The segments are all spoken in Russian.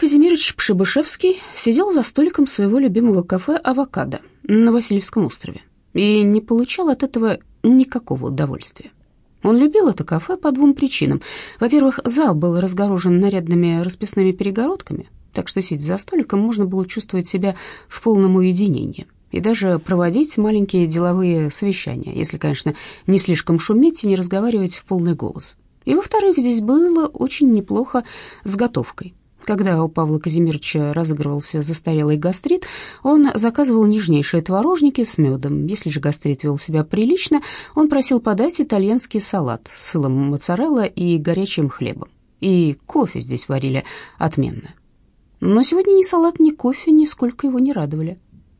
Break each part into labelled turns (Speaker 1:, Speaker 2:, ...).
Speaker 1: Казимирович Пшебышевский сидел за столиком своего любимого кафе «Авокадо» на Васильевском острове и не получал от этого никакого удовольствия. Он любил это кафе по двум причинам. Во-первых, зал был разгорожен нарядными расписными перегородками, так что, сидя за столиком, можно было чувствовать себя в полном уединении и даже проводить маленькие деловые совещания, если, конечно, не слишком шуметь и не разговаривать в полный голос. И, во-вторых, здесь было очень неплохо с готовкой. Когда у Павла Казимировича разыгрывался застарелый гастрит, он заказывал нежнейшие творожники с медом. Если же гастрит вел себя прилично, он просил подать итальянский салат с сылом моцарелла и горячим хлебом. И кофе здесь варили отменно. Но сегодня ни салат, ни кофе нисколько его не радовали.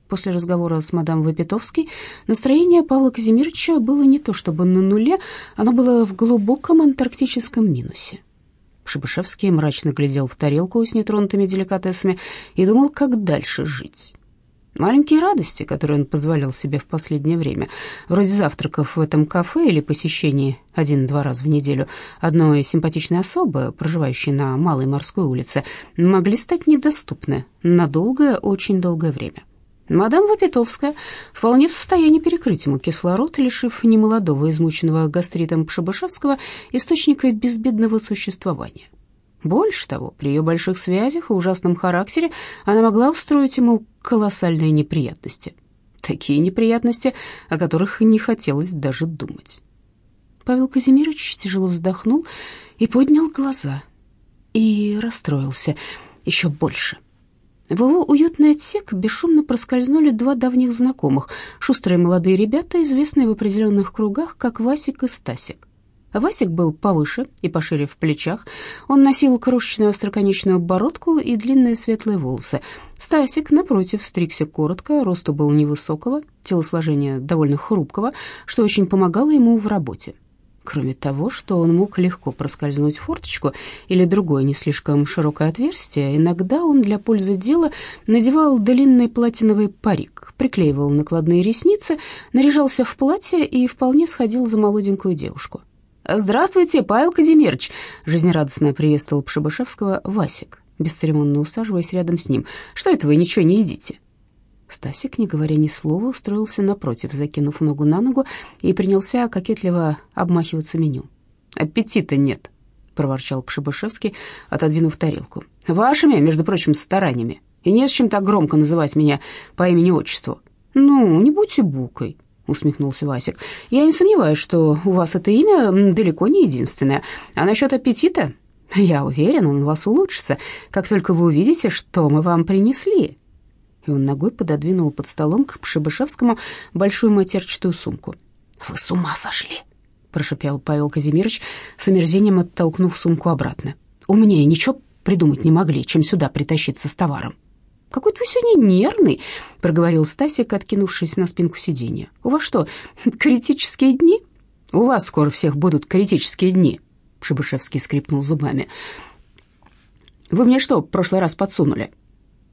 Speaker 1: После разговора с мадам Вапитовской настроение Павла Казимировича было не то чтобы на нуле, оно было в глубоком антарктическом минусе. Шибышевский мрачно глядел в тарелку с нетронутыми деликатесами и думал, как дальше жить. Маленькие радости, которые он позволял себе в последнее время, вроде завтраков в этом кафе или посещений один-два раза в неделю одной симпатичной особы, проживающей на Малой морской улице, могли стать недоступны на долгое, очень долгое время. Мадам Вапитовская вполне в состоянии перекрыть ему кислород, лишив немолодого, измученного гастритом Пшебышевского источника безбедного существования. Больше того, при ее больших связях и ужасном характере она могла устроить ему колоссальные неприятности. Такие неприятности, о которых не хотелось даже думать. Павел Казимирович тяжело вздохнул и поднял глаза. И расстроился еще больше — в его уютный отсек бесшумно проскользнули два давних знакомых, шустрые молодые ребята, известные в определенных кругах как Васик и Стасик. Васик был повыше и пошире в плечах. Он носил крошечную остроконечную бородку и длинные светлые волосы. Стасик, напротив, стригся коротко, росту был невысокого, телосложение довольно хрупкого, что очень помогало ему в работе. Кроме того, что он мог легко проскользнуть в форточку или другое не слишком широкое отверстие, иногда он для пользы дела надевал длинный платиновый парик, приклеивал накладные ресницы, наряжался в платье и вполне сходил за молоденькую девушку. «Здравствуйте, Павел Казимирович!» — жизнерадостно приветствовал Пшебышевского Васик, бесцеремонно усаживаясь рядом с ним. «Что это вы ничего не едите?» Стасик, не говоря ни слова, устроился напротив, закинув ногу на ногу, и принялся кокетливо обмахиваться меню. «Аппетита нет», — проворчал Пшебышевский, отодвинув тарелку. «Вашими, между прочим, стараниями. И не с чем так громко называть меня по имени-отчеству». «Ну, не будьте букой», — усмехнулся Васик. «Я не сомневаюсь, что у вас это имя далеко не единственное. А насчет аппетита, я уверен, он у вас улучшится, как только вы увидите, что мы вам принесли» и он ногой пододвинул под столом к Пшебышевскому большую матерчатую сумку. «Вы с ума сошли!» — прошипел Павел Казимирович, с омерзением оттолкнув сумку обратно. «Умнее ничего придумать не могли, чем сюда притащиться с товаром». «Какой-то вы сегодня нервный», — проговорил Стасик, откинувшись на спинку сиденья. «У вас что, критические дни?» «У вас скоро всех будут критические дни», — Пшебышевский скрипнул зубами. «Вы мне что, в прошлый раз подсунули?»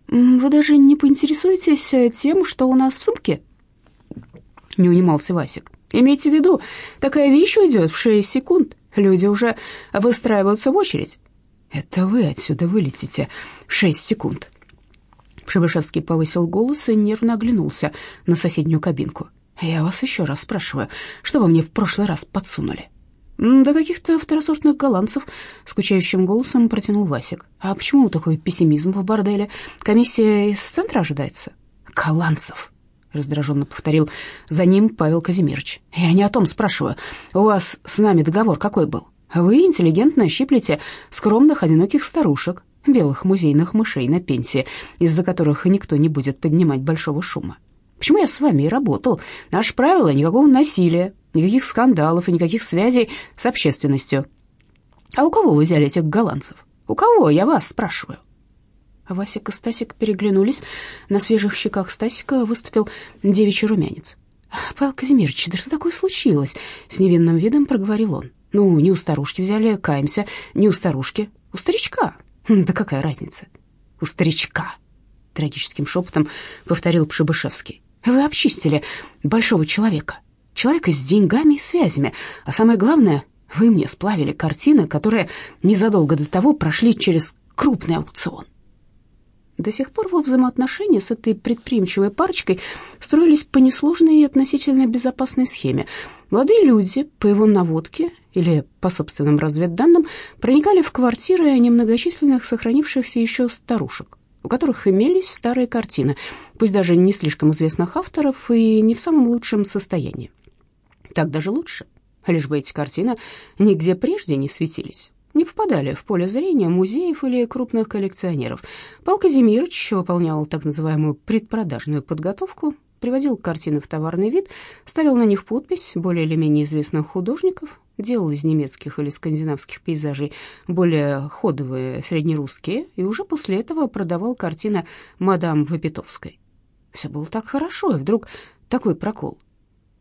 Speaker 1: «Вы даже не поинтересуетесь э, тем, что у нас в сумке?» Не унимался Васик. «Имейте в виду, такая вещь уйдет в шесть секунд. Люди уже выстраиваются в очередь». «Это вы отсюда вылетите в шесть секунд». Пшебышевский повысил голос и нервно оглянулся на соседнюю кабинку. «Я вас еще раз спрашиваю, что вы мне в прошлый раз подсунули?» «Да каких-то второсортных голландцев», — скучающим голосом протянул Васик. «А почему такой пессимизм в борделе? Комиссия из центра ожидается?» «Голландцев», — раздраженно повторил за ним Павел Казимирович. «Я не о том спрашиваю. У вас с нами договор какой был? Вы интеллигентно щиплете скромных одиноких старушек, белых музейных мышей на пенсии, из-за которых никто не будет поднимать большого шума. Почему я с вами и работал? Наше правило — никакого насилия, никаких скандалов и никаких связей с общественностью. А у кого вы взяли этих голландцев? У кого, я вас спрашиваю?» Васик и Стасик переглянулись. На свежих щеках Стасика выступил девичий румянец. «Павел Казимирович, да что такое случилось?» С невинным видом проговорил он. «Ну, не у старушки взяли, каемся, не у старушки, у старичка. Хм, да какая разница?» «У старичка», — трагическим шепотом повторил Пшебышевский. Вы обчистили большого человека, человека с деньгами и связями, а самое главное, вы мне сплавили картины, которые незадолго до того прошли через крупный аукцион. До сих пор во взаимоотношения с этой предприимчивой парочкой строились по несложной и относительно безопасной схеме. Молодые люди, по его наводке или по собственным разведданным, проникали в квартиры немногочисленных сохранившихся еще старушек, у которых имелись старые картины, пусть даже не слишком известных авторов и не в самом лучшем состоянии. Так даже лучше, лишь бы эти картины нигде прежде не светились не попадали в поле зрения музеев или крупных коллекционеров. Пал Казимирович выполнял так называемую предпродажную подготовку, приводил картины в товарный вид, ставил на них подпись более или менее известных художников, делал из немецких или скандинавских пейзажей более ходовые среднерусские и уже после этого продавал картины мадам Вапитовской. Все было так хорошо, и вдруг такой прокол.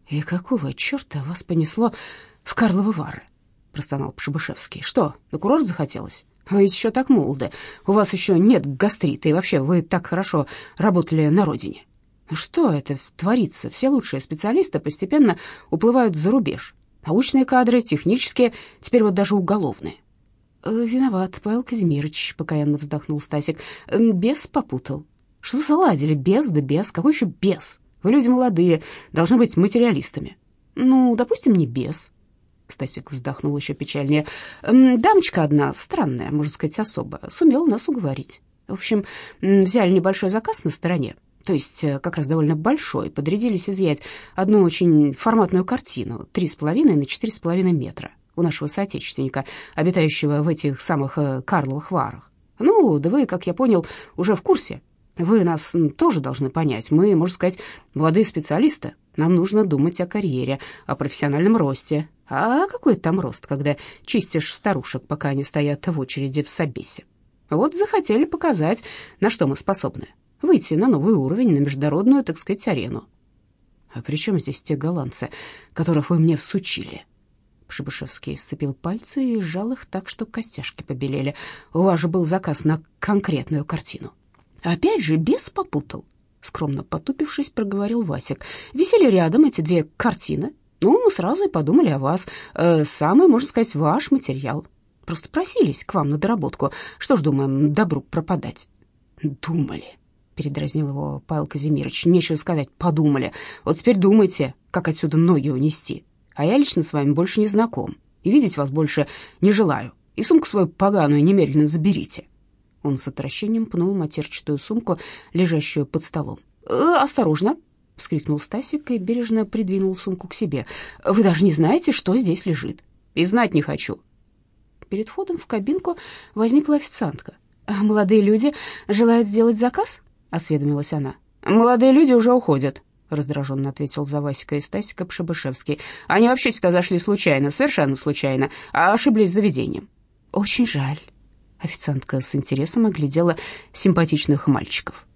Speaker 1: «И какого черта вас понесло в Карловы Вары?» простонал Пшебышевский. «Что, на курорт захотелось? Вы еще так молоды. У вас еще нет гастрита, и вообще вы так хорошо работали на родине. Ну что это творится? Все лучшие специалисты постепенно уплывают за рубеж. Научные кадры, технические, теперь вот даже уголовные». «Э, «Виноват, Павел Казимирович», — покаянно вздохнул Стасик. «Бес попутал». «Что заладили? Без да без. Какой еще без? Вы люди молодые, должны быть материалистами». «Ну, допустим, не без», Стасик вздохнул еще печальнее. «Дамочка одна, странная, можно сказать, особо, сумела нас уговорить. В общем, взяли небольшой заказ на стороне, то есть э, как раз довольно большой, подрядились изъять одну очень форматную картину, три с половиной на четыре с половиной метра, у нашего соотечественника, обитающего в этих самых э, Карловых Варах. Ну, да вы, как я понял, уже в курсе. Вы нас тоже должны понять. Мы, можно сказать, молодые специалисты. Нам нужно думать о карьере, о профессиональном росте, а какой там рост, когда чистишь старушек, пока они стоят в очереди в Собесе? Вот захотели показать, на что мы способны. Выйти на новый уровень, на международную, так сказать, арену. А при чем здесь те голландцы, которых вы мне всучили?» Пшебышевский сцепил пальцы и сжал их так, что костяшки побелели. «У вас же был заказ на конкретную картину». «Опять же, бес попутал», — скромно потупившись, проговорил Васик. «Висели рядом эти две картины, ну, мы сразу и подумали о вас. Э, самый, можно сказать, ваш материал. Просто просились к вам на доработку. Что ж, думаем, добру пропадать. Думали, передразнил его Павел Казимирович. Нечего сказать, подумали. Вот теперь думайте, как отсюда ноги унести. А я лично с вами больше не знаком. И видеть вас больше не желаю. И сумку свою поганую немедленно заберите. Он с отвращением пнул матерчатую сумку, лежащую под столом. «Э, «Осторожно!» — вскрикнул Стасик и бережно придвинул сумку к себе. «Вы даже не знаете, что здесь лежит. И знать не хочу». Перед входом в кабинку возникла официантка. «Молодые люди желают сделать заказ?» — осведомилась она. «Молодые люди уже уходят», — раздраженно ответил за Васика и Стасика Пшебышевский. «Они вообще сюда зашли случайно, совершенно случайно, а ошиблись заведением». «Очень жаль». Официантка с интересом оглядела симпатичных мальчиков.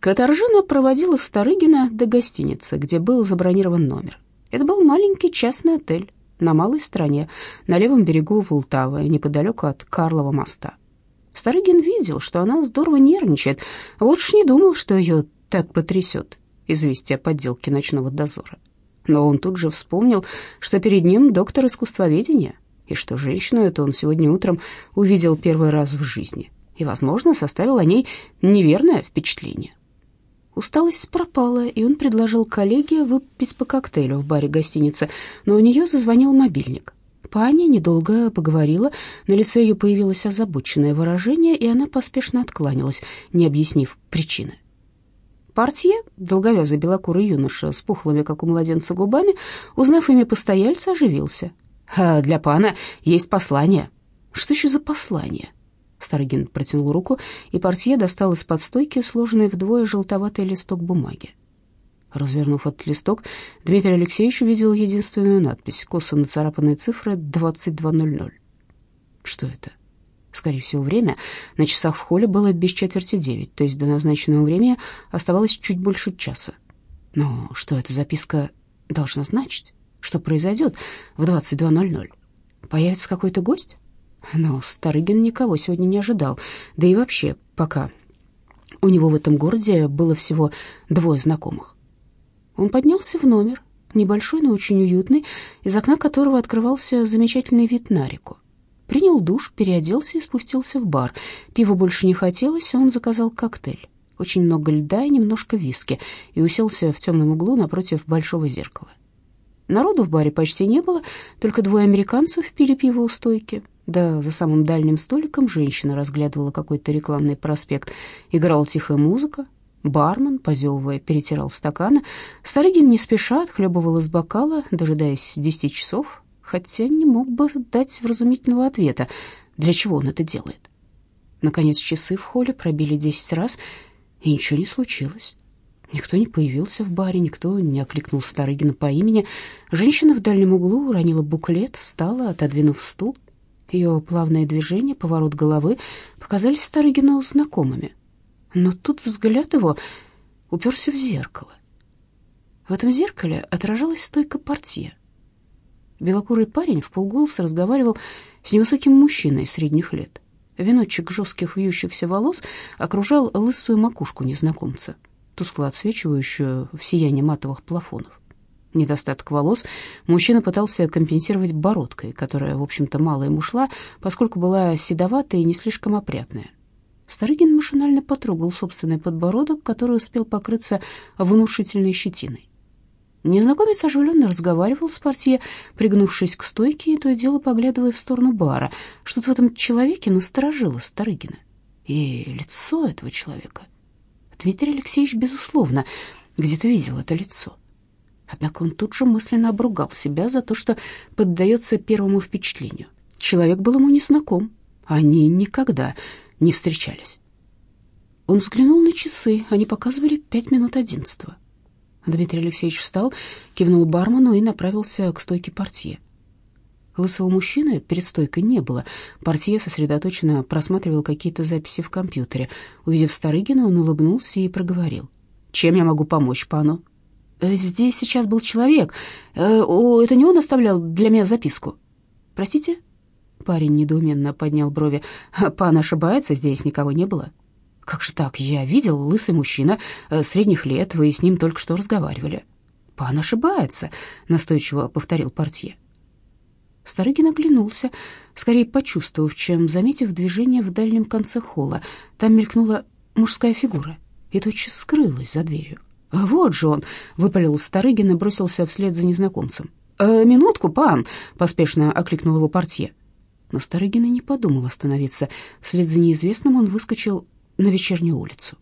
Speaker 1: Катаржина проводила Старыгина до гостиницы, где был забронирован номер. Это был маленький частный отель на малой стране, на левом берегу Волтавы, неподалеку от Карлова моста. Старыгин видел, что она здорово нервничает, вот уж не думал, что ее так потрясет известие о подделке ночного дозора. Но он тут же вспомнил, что перед ним доктор искусствоведения, и что женщину эту он сегодня утром увидел первый раз в жизни, и, возможно, составил о ней неверное впечатление. Усталость пропала, и он предложил коллеге выпить по коктейлю в баре гостиницы, но у нее зазвонил мобильник. Паня недолго поговорила, на лице ее появилось озабоченное выражение, и она поспешно откланялась, не объяснив причины. Портье, долговязый белокурый юноша с пухлыми, как у младенца, губами, узнав имя постояльца, оживился. «А для пана есть послание». «Что еще за послание?» Старыгин протянул руку, и портье достал из-под стойки сложенный вдвое желтоватый листок бумаги. Развернув этот листок, Дмитрий Алексеевич увидел единственную надпись, косо нацарапанные цифры 22.00. Что это? Скорее всего, время. На часах в холле было без четверти девять, то есть до назначенного времени оставалось чуть больше часа. Но что эта записка должна значить? Что произойдет в 22.00? Появится какой-то гость? Но Старыгин никого сегодня не ожидал, да и вообще пока у него в этом городе было всего двое знакомых. Он поднялся в номер, небольшой, но очень уютный, из окна которого открывался замечательный вид на реку. принял душ, переоделся и спустился в бар. Пива больше не хотелось, он заказал коктейль. Очень много льда и немножко виски, и уселся в темном углу напротив большого зеркала. Народу в баре почти не было, только двое американцев пили пиво у стойки. Да за самым дальним столиком женщина разглядывала какой-то рекламный проспект. Играла тихая музыка. Бармен, позевывая, перетирал стаканы. Старыгин не спеша отхлебывал из бокала, дожидаясь десяти часов, хотя не мог бы дать вразумительного ответа, для чего он это делает. Наконец часы в холле пробили десять раз, и ничего не случилось. Никто не появился в баре, никто не окликнул Старыгина по имени. Женщина в дальнем углу уронила буклет, встала, отодвинув стул. Ее плавные движения, поворот головы показались Старыгину знакомыми. Но тут взгляд его уперся в зеркало. В этом зеркале отражалась стойка портье. Белокурый парень в полголоса разговаривал с невысоким мужчиной средних лет. Веночек жестких вьющихся волос окружал лысую макушку незнакомца, тускло отсвечивающую в сиянии матовых плафонов. Недостаток волос мужчина пытался компенсировать бородкой, которая, в общем-то, мало ему шла, поскольку была седоватая и не слишком опрятная. Старыгин машинально потрогал собственный подбородок, который успел покрыться внушительной щетиной. Незнакомец оживленно разговаривал с портье, пригнувшись к стойке и то и дело поглядывая в сторону бара. Что-то в этом человеке насторожило Старыгина. И лицо этого человека. Дмитрий Алексеевич, безусловно, где-то видел это лицо. Однако он тут же мысленно обругал себя за то, что поддается первому впечатлению. Человек был ему незнаком. Они никогда не встречались. Он взглянул на часы, они показывали пять минут одиннадцатого. Дмитрий Алексеевич встал, кивнул бармену и направился к стойке портье. Лысого мужчины перед стойкой не было. Портье сосредоточенно просматривал какие-то записи в компьютере. Увидев Старыгина, он улыбнулся и проговорил. «Чем я могу помочь пану?» «Э, «Здесь сейчас был человек. Э, это не он оставлял для меня записку?» «Простите?» Парень недоуменно поднял брови. «Пан ошибается, здесь никого не было». «Как же так? Я видел, лысый мужчина, э, средних лет, вы с ним только что разговаривали». «Пан ошибается», — настойчиво повторил портье. Старыгин оглянулся, скорее почувствовав, чем заметив движение в дальнем конце холла. Там мелькнула мужская фигура и тотчас скрылась за дверью. «Вот же он!» — выпалил Старыгин и бросился вслед за незнакомцем. «Э, «Минутку, пан!» — поспешно окликнул его портье. Но Старыгин и не подумал остановиться. Вслед за неизвестным он выскочил на вечернюю улицу.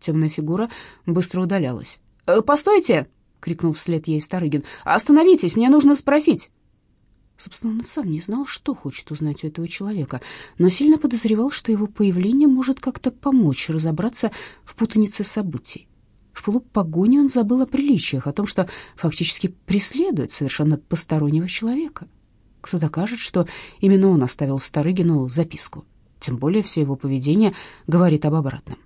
Speaker 1: Темная фигура быстро удалялась. «Э, «Постойте!» — крикнул вслед ей Старыгин. «Остановитесь, мне нужно спросить!» Собственно, он сам не знал, что хочет узнать у этого человека, но сильно подозревал, что его появление может как-то помочь разобраться в путанице событий. В пылу погони он забыл о приличиях, о том, что фактически преследует совершенно постороннего человека. Кто докажет, что именно он оставил Старыгину записку? Тем более все его поведение говорит об обратном.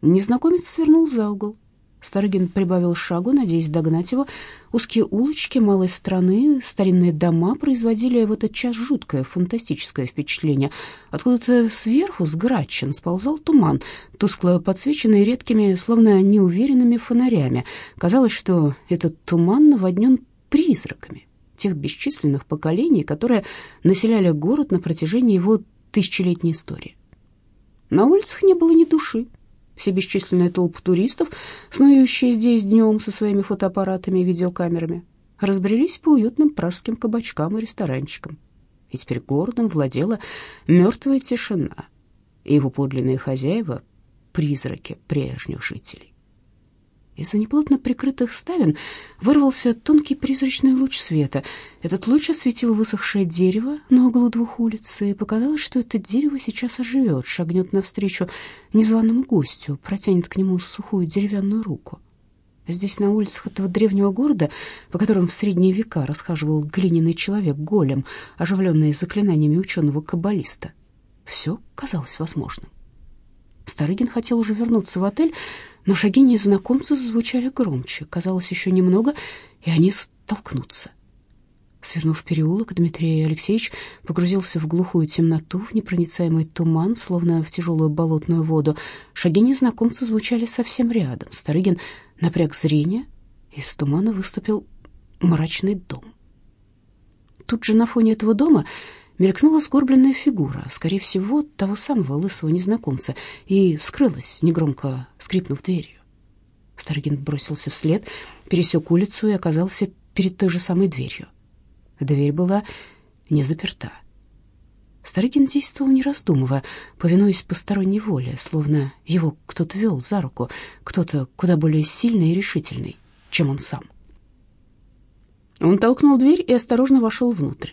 Speaker 1: Незнакомец свернул за угол. Старыгин прибавил шагу, надеясь догнать его. Узкие улочки малой страны, старинные дома производили в этот час жуткое, фантастическое впечатление. Откуда-то сверху, с грачин, сползал туман, тускло подсвеченный редкими, словно неуверенными фонарями. Казалось, что этот туман наводнен призраками тех бесчисленных поколений, которые населяли город на протяжении его тысячелетней истории. На улицах не было ни души. Все бесчисленные толпы туристов, снующие здесь днем со своими фотоаппаратами и видеокамерами, разбрелись по уютным пражским кабачкам и ресторанчикам. И теперь городом владела мертвая тишина, и его подлинные хозяева — призраки прежних жителей. Из-за неплотно прикрытых ставен вырвался тонкий призрачный луч света. Этот луч осветил высохшее дерево на углу двух улиц, и показалось, что это дерево сейчас оживет, шагнет навстречу незваному гостю, протянет к нему сухую деревянную руку. Здесь, на улицах этого древнего города, по которым в средние века расхаживал глиняный человек-голем, оживленный заклинаниями ученого-каббалиста, все казалось возможным. Старыгин хотел уже вернуться в отель, но шаги незнакомца зазвучали громче. Казалось, еще немного, и они столкнутся. Свернув переулок, Дмитрий Алексеевич погрузился в глухую темноту, в непроницаемый туман, словно в тяжелую болотную воду. Шаги незнакомца звучали совсем рядом. Старыгин напряг зрение, из тумана выступил мрачный дом. Тут же на фоне этого дома мелькнула сгорбленная фигура, скорее всего, того самого лысого незнакомца, и скрылась, негромко скрипнув дверью. Старыгин бросился вслед, пересек улицу и оказался перед той же самой дверью. Дверь была не заперта. Старыгин действовал не раздумывая, повинуясь посторонней воле, словно его кто-то вел за руку, кто-то куда более сильный и решительный, чем он сам. Он толкнул дверь и осторожно вошел внутрь.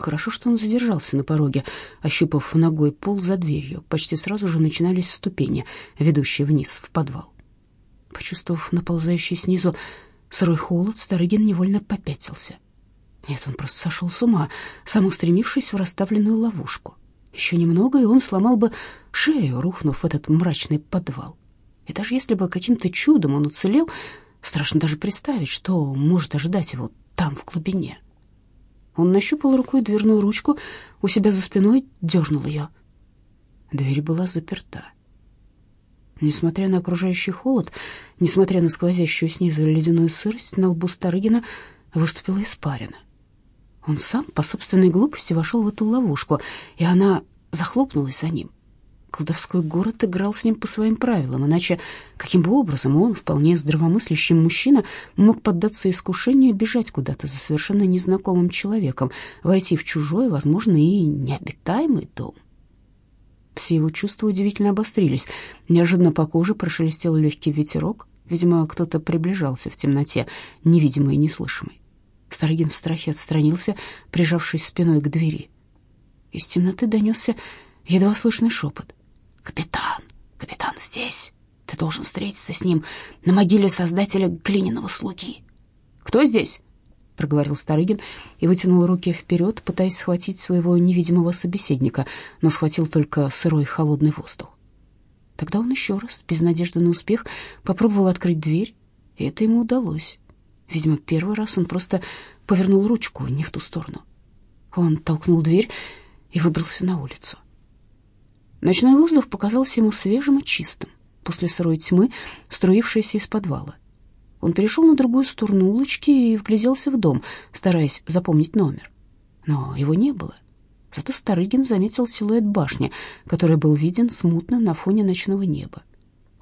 Speaker 1: Хорошо, что он задержался на пороге, ощупав ногой пол за дверью. Почти сразу же начинались ступени, ведущие вниз в подвал. Почувствовав наползающий снизу сырой холод, Старыгин невольно попятился. Нет, он просто сошел с ума, сам устремившись в расставленную ловушку. Еще немного, и он сломал бы шею, рухнув в этот мрачный подвал. И даже если бы каким-то чудом он уцелел, страшно даже представить, что может ожидать его там, в глубине. Он нащупал рукой дверную ручку, у себя за спиной дернул ее. Дверь была заперта. Несмотря на окружающий холод, несмотря на сквозящую снизу ледяную сырость, на лбу Старыгина выступила испарина. Он сам по собственной глупости вошел в эту ловушку, и она захлопнулась за ним. Колдовской город играл с ним по своим правилам, иначе каким бы образом он, вполне здравомыслящий мужчина, мог поддаться искушению бежать куда-то за совершенно незнакомым человеком, войти в чужой, возможно, и необитаемый дом? Все его чувства удивительно обострились. Неожиданно по коже прошелестел легкий ветерок. Видимо, кто-то приближался в темноте, невидимый и неслышимый. Старыгин в страхе отстранился, прижавшись спиной к двери. Из темноты донесся едва слышный шепот. «Капитан! Капитан здесь! Ты должен встретиться с ним на могиле создателя глиняного слуги!» «Кто здесь?» — проговорил Старыгин и вытянул руки вперед, пытаясь схватить своего невидимого собеседника, но схватил только сырой холодный воздух. Тогда он еще раз, без надежды на успех, попробовал открыть дверь, и это ему удалось. Видимо, первый раз он просто повернул ручку не в ту сторону. Он толкнул дверь и выбрался на улицу. Ночной воздух показался ему свежим и чистым, после сырой тьмы, струившейся из подвала. Он перешел на другую сторону улочки и вгляделся в дом, стараясь запомнить номер. Но его не было. Зато Старыгин заметил силуэт башни, который был виден смутно на фоне ночного неба.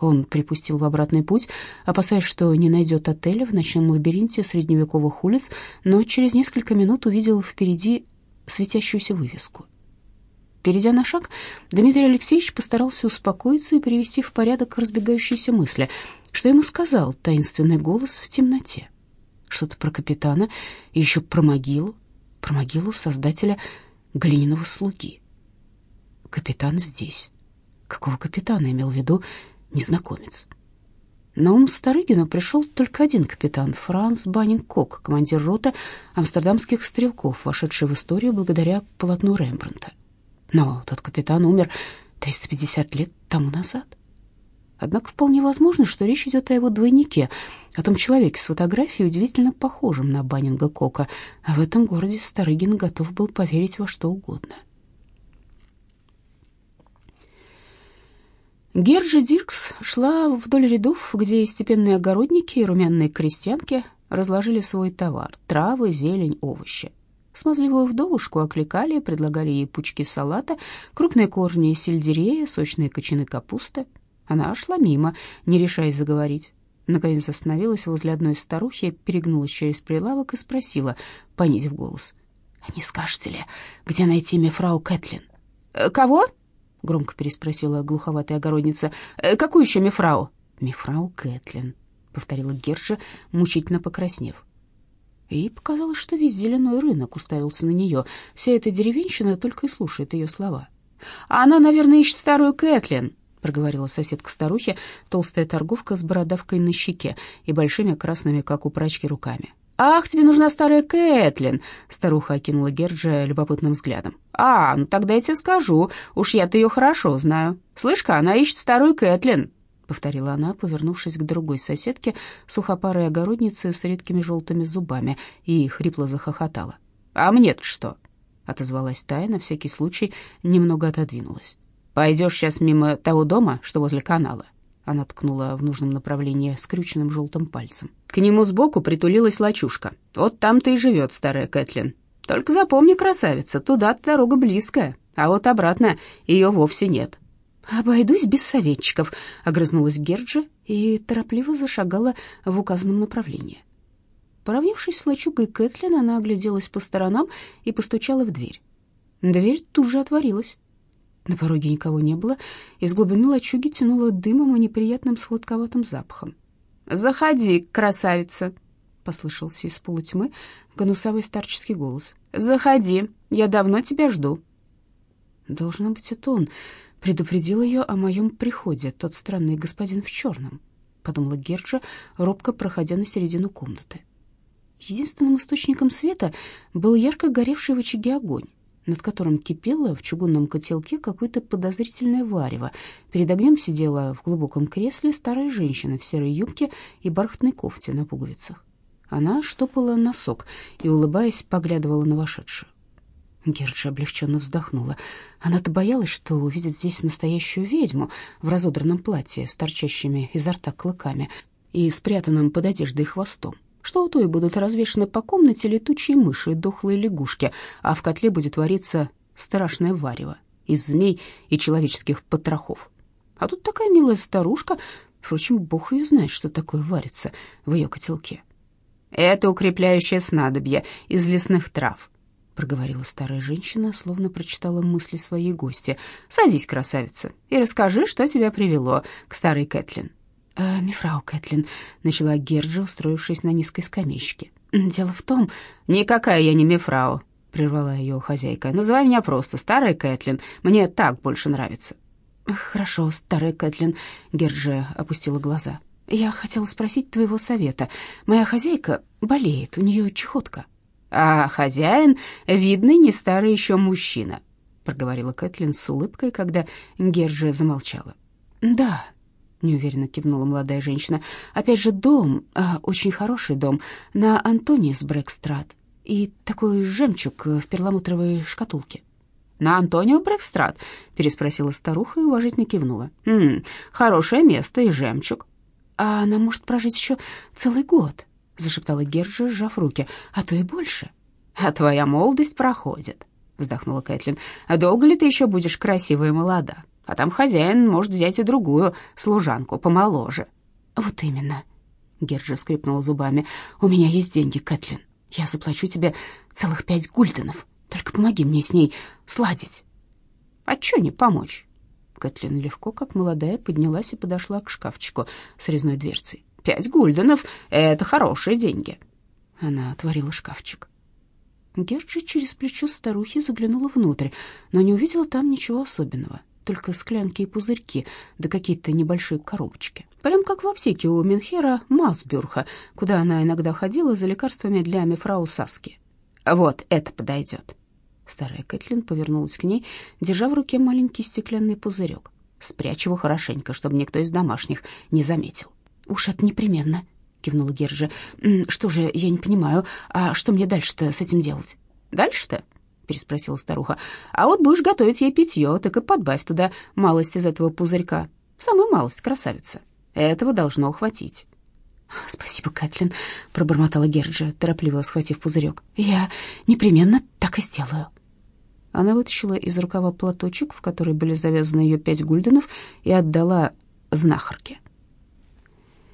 Speaker 1: Он припустил в обратный путь, опасаясь, что не найдет отеля в ночном лабиринте средневековых улиц, но через несколько минут увидел впереди светящуюся вывеску — Перейдя на шаг, Дмитрий Алексеевич постарался успокоиться и привести в порядок разбегающиеся мысли. Что ему сказал таинственный голос в темноте? Что-то про капитана и еще про могилу, про могилу создателя глиняного слуги. Капитан здесь. Какого капитана имел в виду незнакомец? На ум Старыгину пришел только один капитан, Франц Баннинг-Кок, командир роты амстердамских стрелков, вошедший в историю благодаря полотну Рембрандта. Но тот капитан умер 350 лет тому назад. Однако вполне возможно, что речь идет о его двойнике, о том человеке с фотографией, удивительно похожем на Баннинга Кока. А в этом городе Старыгин готов был поверить во что угодно. Герджи Диркс шла вдоль рядов, где степенные огородники и румяные крестьянки разложили свой товар — травы, зелень, овощи. Смазливую вдовушку окликали, предлагали ей пучки салата, крупные корни сельдерея, сочные кочаны капусты. Она шла мимо, не решаясь заговорить. Наконец остановилась возле одной старухи, перегнулась через прилавок и спросила, понизив голос. «Не скажете ли, где найти мефрау Кэтлин?» «Э, «Кого?» — громко переспросила глуховатая огородница. «Э, «Какую еще мефрау?» «Мефрау Кэтлин», — повторила Герджа, мучительно покраснев. Ей показалось, что весь зеленой рынок уставился на нее. Вся эта деревенщина только и слушает ее слова. «А она, наверное, ищет старую Кэтлин», — проговорила соседка старухи, толстая торговка с бородавкой на щеке и большими красными, как у прачки, руками. «Ах, тебе нужна старая Кэтлин!» — старуха окинула Герджа любопытным взглядом. «А, ну тогда я тебе скажу, уж я-то ее хорошо знаю. Слышь-ка, она ищет старую Кэтлин повторила она, повернувшись к другой соседке, сухопарой огороднице с редкими желтыми зубами, и хрипло захохотала. «А мне-то что?» — отозвалась Тая, на всякий случай немного отодвинулась. «Пойдешь сейчас мимо того дома, что возле канала?» Она ткнула в нужном направлении скрюченным желтым пальцем. К нему сбоку притулилась лачушка. «Вот там-то и живет старая Кэтлин. Только запомни, красавица, туда дорога близкая, а вот обратно ее вовсе нет».
Speaker 2: «Обойдусь без советчиков», — огрызнулась Герджа и торопливо зашагала в указанном направлении. Поравнявшись с лачугой Кэтлин, она огляделась по сторонам и постучала в дверь. Дверь тут же отворилась. На пороге никого не было, из глубины лачуги тянуло дымом и неприятным сладковатым запахом.
Speaker 1: «Заходи, красавица!»
Speaker 2: — послышался из полутьмы гнусавый старческий голос.
Speaker 1: «Заходи, я давно тебя жду».
Speaker 2: Должно быть, это он предупредил ее о моем приходе, тот странный господин в черном, — подумала Герджа, робко проходя на середину комнаты. Единственным источником света был ярко горевший в очаге огонь, над которым кипело в чугунном котелке какое-то подозрительное варево. Перед огнем сидела в глубоком кресле старая женщина в серой юбке и бархатной кофте на пуговицах. Она штопала носок и, улыбаясь, поглядывала на вошедшую. Герджа облегченно вздохнула. Она-то боялась, что увидит здесь настоящую ведьму в разодранном платье с торчащими изо рта клыками и спрятанным под одеждой хвостом что у той будут развешаны по комнате летучие мыши и дохлые лягушки, а в котле будет вариться страшное варево из змей и человеческих потрохов. А тут такая милая старушка, впрочем, бог ее знает, что такое варится в ее котелке.
Speaker 1: «Это укрепляющее снадобье из лесных трав», — проговорила старая женщина, словно прочитала мысли своей гости. «Садись, красавица, и расскажи, что тебя привело к старой Кэтлин».
Speaker 2: «Э, «Мифрау Кэтлин», — начала Герджа, устроившись на низкой скамеечке. «Дело в том...»
Speaker 1: «Никакая я не мифрау», — прервала ее хозяйка. «Называй меня просто старая Кэтлин. Мне так больше нравится».
Speaker 2: «Хорошо, старая Кэтлин», — Герджа опустила глаза. «Я хотела спросить твоего совета. Моя хозяйка болеет, у нее чехотка».
Speaker 1: «А хозяин, видный, не старый еще мужчина», — проговорила Кэтлин с улыбкой, когда Герджа замолчала.
Speaker 2: «Да», неуверенно кивнула молодая женщина. Опять же, дом, а, очень хороший дом, на Антониус Брэкстрат. И такой жемчуг в перламутровой шкатулке.
Speaker 1: «На Антонио Брэкстрат?» — переспросила старуха и уважительно кивнула. «М -м, «Хорошее место и жемчуг».
Speaker 2: «А она может прожить еще целый год», — зашептала Герджа, сжав руки, — «а то и больше».
Speaker 1: «А твоя молодость проходит», — вздохнула Кэтлин. «А долго ли ты еще будешь красивая и молода?» а там хозяин может взять и другую служанку помоложе».
Speaker 2: «Вот именно», — Герджа скрипнула зубами, — «у меня есть деньги, Кэтлин. Я заплачу тебе целых пять гульденов. Только помоги мне с ней сладить».
Speaker 1: «А чё не помочь?»
Speaker 2: Кэтлин легко, как молодая, поднялась и подошла к шкафчику с резной дверцей.
Speaker 1: «Пять гульденов — это хорошие деньги».
Speaker 2: Она отворила шкафчик. Герджи через плечо старухи заглянула внутрь, но не увидела там ничего особенного только склянки и пузырьки, да какие-то небольшие коробочки. Прям как в аптеке у Менхера Масбюрха, куда она иногда ходила за лекарствами для мифрау Саски.
Speaker 1: «Вот это подойдет».
Speaker 2: Старая Кэтлин повернулась к ней, держа в руке маленький стеклянный пузырек.
Speaker 1: «Спрячь его хорошенько, чтобы никто из домашних не заметил».
Speaker 2: «Уж это непременно», — кивнула Гержа. «Что же, я не понимаю, а что мне дальше-то с этим делать?»
Speaker 1: «Дальше-то?» переспросила старуха. «А вот будешь готовить ей питье, так и подбавь туда малость из этого пузырька. Самую малость, красавица. Этого должно хватить».
Speaker 2: «Спасибо, Кэтлин», — пробормотала Герджа, торопливо схватив пузырек. «Я непременно так и сделаю». Она вытащила из рукава платочек, в который были завязаны ее пять гульденов, и отдала знахарке.